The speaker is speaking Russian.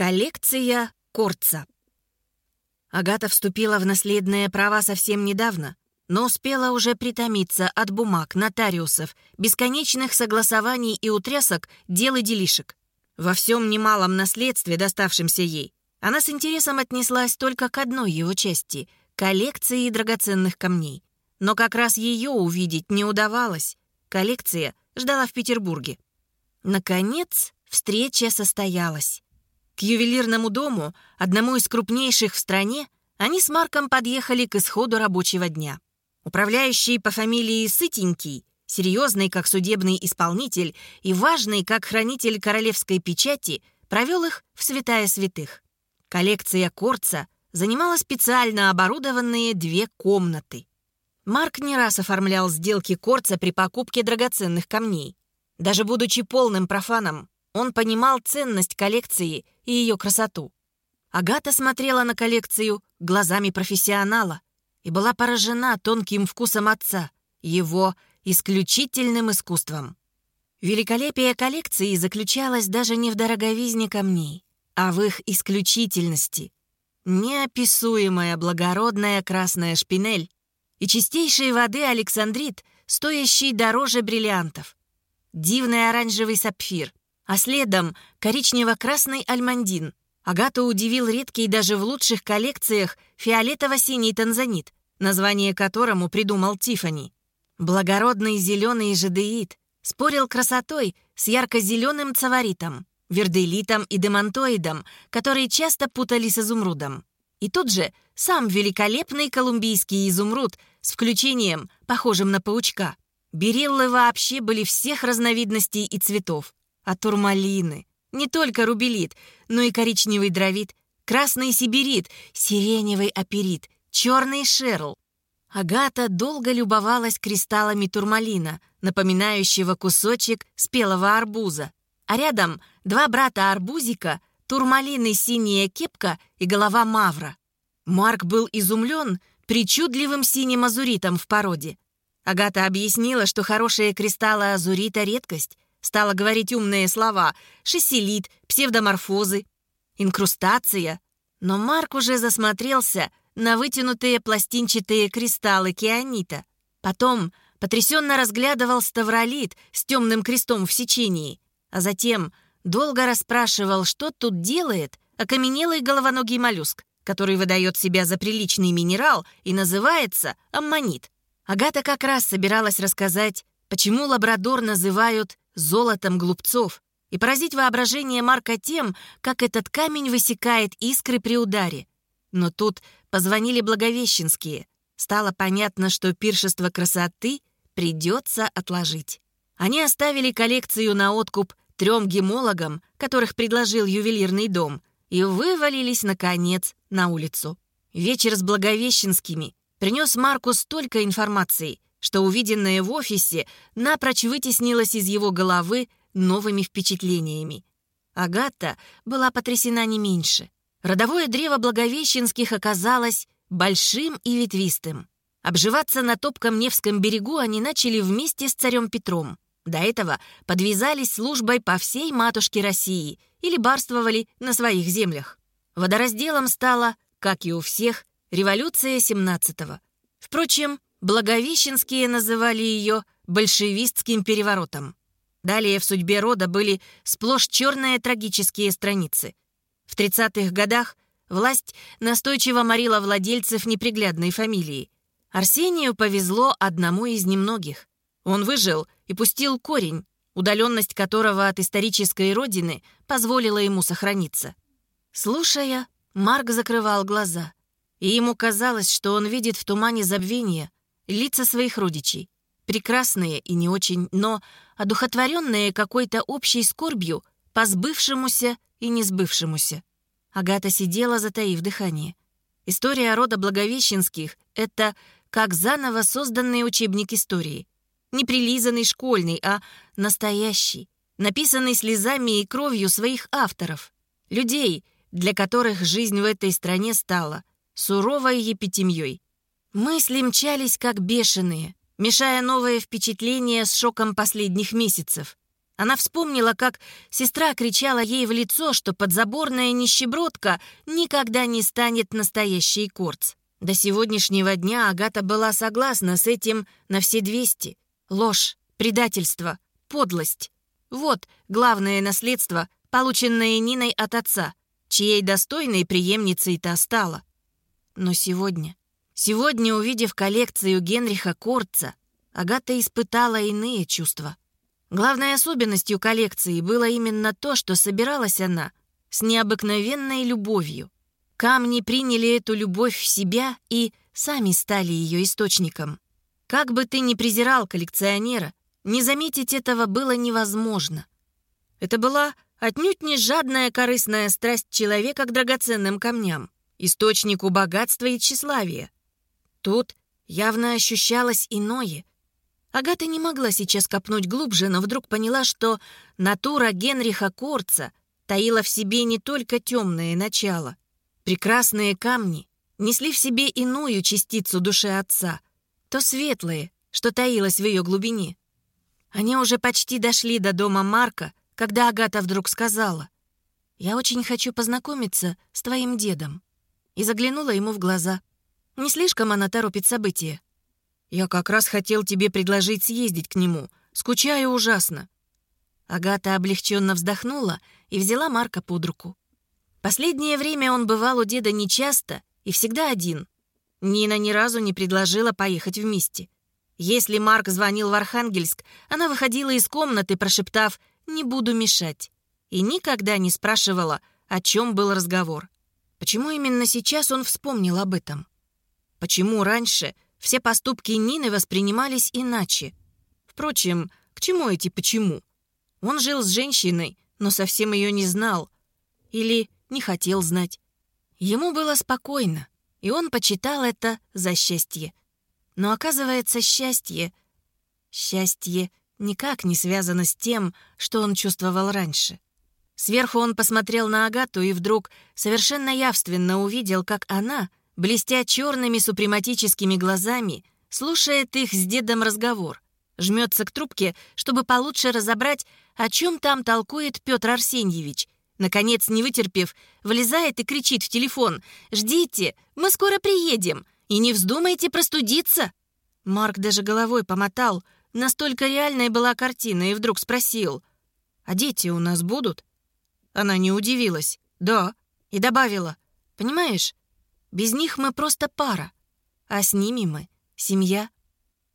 Коллекция Корца. Агата вступила в наследное право совсем недавно, но успела уже притомиться от бумаг, нотариусов, бесконечных согласований и утрясок дел и делишек. Во всем немалом наследстве, доставшемся ей, она с интересом отнеслась только к одной его части — коллекции драгоценных камней. Но как раз ее увидеть не удавалось. Коллекция ждала в Петербурге. Наконец, встреча состоялась. К ювелирному дому, одному из крупнейших в стране, они с Марком подъехали к исходу рабочего дня. Управляющий по фамилии Сытенький, серьезный как судебный исполнитель и важный как хранитель королевской печати, провел их в святая святых. Коллекция Корца занимала специально оборудованные две комнаты. Марк не раз оформлял сделки Корца при покупке драгоценных камней. Даже будучи полным профаном, он понимал ценность коллекции и ее красоту. Агата смотрела на коллекцию глазами профессионала и была поражена тонким вкусом отца, его исключительным искусством. Великолепие коллекции заключалось даже не в дороговизне камней, а в их исключительности. Неописуемая благородная красная шпинель и чистейшей воды александрит, стоящий дороже бриллиантов. Дивный оранжевый сапфир, а следом коричнево-красный альмандин. Агату удивил редкий даже в лучших коллекциях фиолетово-синий танзанит, название которому придумал Тифани. Благородный зеленый жадеид спорил красотой с ярко-зеленым цаваритом, верделитом и демонтоидом, которые часто путали с изумрудом. И тут же сам великолепный колумбийский изумруд с включением, похожим на паучка. Бериллы вообще были всех разновидностей и цветов а турмалины. Не только рубелит, но и коричневый дровит, красный сибирит, сиреневый аперит, черный шерл. Агата долго любовалась кристаллами турмалина, напоминающего кусочек спелого арбуза. А рядом два брата арбузика, турмалины синяя кепка и голова мавра. Марк был изумлен причудливым синим азуритом в породе. Агата объяснила, что хорошие кристаллы азурита — редкость, Стала говорить умные слова. Шесселит, псевдоморфозы, инкрустация. Но Марк уже засмотрелся на вытянутые пластинчатые кристаллы кианита. Потом потрясенно разглядывал ставролит с темным крестом в сечении. А затем долго расспрашивал, что тут делает окаменелый головоногий моллюск, который выдает себя за приличный минерал и называется аммонит. Агата как раз собиралась рассказать, почему лабрадор называют золотом глупцов и поразить воображение Марка тем, как этот камень высекает искры при ударе. Но тут позвонили Благовещенские. Стало понятно, что пиршество красоты придется отложить. Они оставили коллекцию на откуп трем гемологам, которых предложил ювелирный дом, и вывалились, наконец, на улицу. Вечер с Благовещенскими принес Марку столько информации — что увиденное в офисе напрочь вытеснилось из его головы новыми впечатлениями. Агата была потрясена не меньше. Родовое древо Благовещенских оказалось большим и ветвистым. Обживаться на топком Невском берегу они начали вместе с царем Петром. До этого подвязались службой по всей матушке России или барствовали на своих землях. Водоразделом стала, как и у всех, революция 17-го. Впрочем, Благовещенские называли ее большевистским переворотом. Далее в судьбе рода были сплошь черные трагические страницы. В 30-х годах власть настойчиво морила владельцев неприглядной фамилии. Арсению повезло одному из немногих. Он выжил и пустил корень, удаленность которого от исторической родины позволила ему сохраниться. Слушая, Марк закрывал глаза, и ему казалось, что он видит в тумане забвения лица своих родичей. Прекрасные и не очень, но одухотворенные какой-то общей скорбью по сбывшемуся и не сбывшемуся. Агата сидела, затаив дыхание. История рода Благовещенских — это как заново созданный учебник истории. Не прилизанный школьный, а настоящий, написанный слезами и кровью своих авторов. Людей, для которых жизнь в этой стране стала суровой епитемьей. Мысли мчались как бешеные, мешая новые впечатления с шоком последних месяцев. Она вспомнила, как сестра кричала ей в лицо, что подзаборная нищебродка никогда не станет настоящей курц. До сегодняшнего дня Агата была согласна с этим на все двести. Ложь, предательство, подлость. Вот главное наследство, полученное Ниной от отца, чьей достойной преемницей та стала. Но сегодня, сегодня, увидев коллекцию Генриха Кортца, Агата испытала иные чувства. Главной особенностью коллекции было именно то, что собиралась она с необыкновенной любовью. Камни приняли эту любовь в себя и сами стали ее источником. Как бы ты ни презирал коллекционера, не заметить этого было невозможно. Это была отнюдь не жадная корыстная страсть человека к драгоценным камням, источнику богатства и тщеславия. Тут явно ощущалось иное, Агата не могла сейчас копнуть глубже, но вдруг поняла, что натура Генриха Корца таила в себе не только темное начало. Прекрасные камни несли в себе иную частицу души отца, то светлое, что таилось в ее глубине. Они уже почти дошли до дома Марка, когда Агата вдруг сказала, «Я очень хочу познакомиться с твоим дедом», и заглянула ему в глаза. Не слишком она торопит события. «Я как раз хотел тебе предложить съездить к нему. Скучаю ужасно». Агата облегченно вздохнула и взяла Марка под руку. Последнее время он бывал у деда нечасто и всегда один. Нина ни разу не предложила поехать вместе. Если Марк звонил в Архангельск, она выходила из комнаты, прошептав «не буду мешать», и никогда не спрашивала, о чем был разговор. Почему именно сейчас он вспомнил об этом? Почему раньше все поступки Нины воспринимались иначе. Впрочем, к чему эти «почему»? Он жил с женщиной, но совсем ее не знал. Или не хотел знать. Ему было спокойно, и он почитал это за счастье. Но оказывается, счастье... Счастье никак не связано с тем, что он чувствовал раньше. Сверху он посмотрел на Агату и вдруг совершенно явственно увидел, как она — блестя черными супрематическими глазами, слушает их с дедом разговор, жмется к трубке, чтобы получше разобрать, о чем там толкует Петр Арсеньевич. Наконец, не вытерпев, влезает и кричит в телефон «Ждите, мы скоро приедем, и не вздумайте простудиться!» Марк даже головой помотал, настолько реальной была картина, и вдруг спросил «А дети у нас будут?» Она не удивилась «Да», и добавила «Понимаешь, без них мы просто пара, а с ними мы — семья.